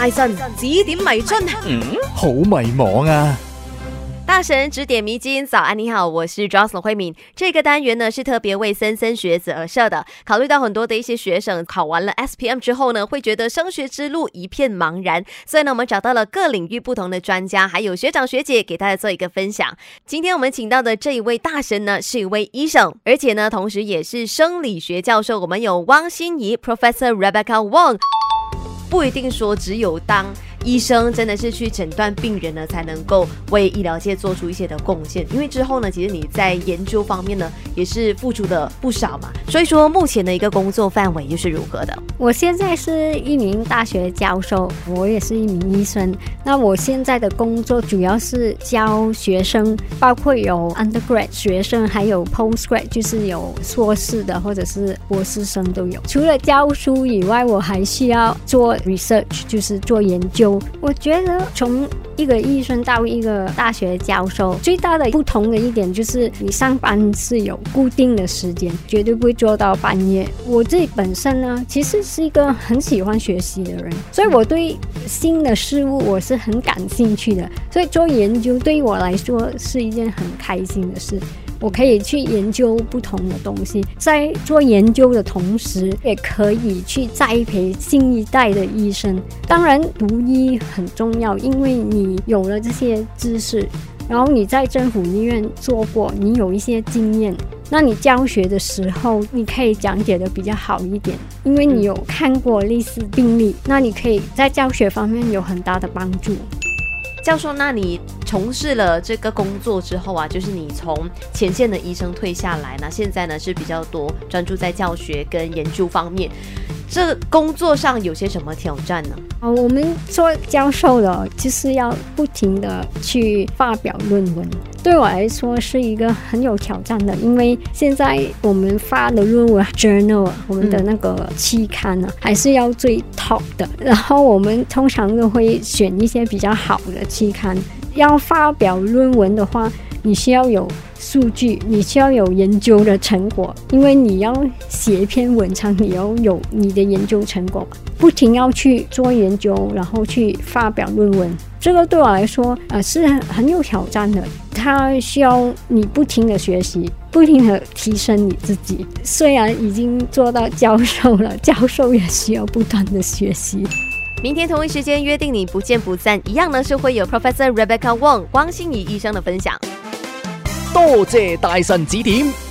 大神指点迷津，嗯，好迷茫啊！大神指点迷津，早安，你好，我是 j o s e l y n 慧敏。这个单元呢是特别为莘莘学子而设的。考虑到很多的一些学生考完了 SPM 之后呢，会觉得升学之路一片茫然，所以呢，我们找到了各领域不同的专家，还有学长学姐，给大家做一个分享。今天我们请到的这一位大神呢，是一位医生，而且呢，同时也是生理学教授。我们有汪心怡 Professor Rebecca Wong，不一定说只有当。医生真的是去诊断病人呢，才能够为医疗界做出一些的贡献。因为之后呢，其实你在研究方面呢，也是付出的不少嘛。所以说，目前的一个工作范围又是如何的？我现在是一名大学教授，我也是一名医生。那我现在的工作主要是教学生，包括有 undergrad 学生，还有 postgrad，就是有硕士的或者是博士生都有。除了教书以外，我还需要做 research，就是做研究。我觉得从一个医生到一个大学教授，最大的不同的一点就是你上班是有固定的时间，绝对不会做到半夜。我自己本身呢，其实是一个很喜欢学习的人，所以我对新的事物我是很感兴趣的，所以做研究对于我来说是一件很开心的事。我可以去研究不同的东西，在做研究的同时，也可以去栽培新一代的医生。当然，读医很重要，因为你有了这些知识，然后你在政府医院做过，你有一些经验，那你教学的时候，你可以讲解的比较好一点，因为你有看过类似病例，那你可以在教学方面有很大的帮助。教授，那你从事了这个工作之后啊，就是你从前线的医生退下来，那现在呢是比较多专注在教学跟研究方面。这工作上有些什么挑战呢？啊，我们做教授的，就是要不停的去发表论文。对我来说是一个很有挑战的，因为现在我们发的论文 journal，我们的那个期刊呢，还是要最 top 的。然后我们通常都会选一些比较好的期刊。要发表论文的话，你需要有。数据，你需要有研究的成果，因为你要写一篇文章，你要有你的研究成果，不停要去做研究，然后去发表论文。这个对我来说，呃，是很有挑战的。它需要你不停的学习，不停的提升你自己。虽然已经做到教授了，教授也需要不断的学习。明天同一时间约定你不见不散，一样呢是会有 Professor Rebecca Wong 汪心怡医生的分享。多谢大神指点。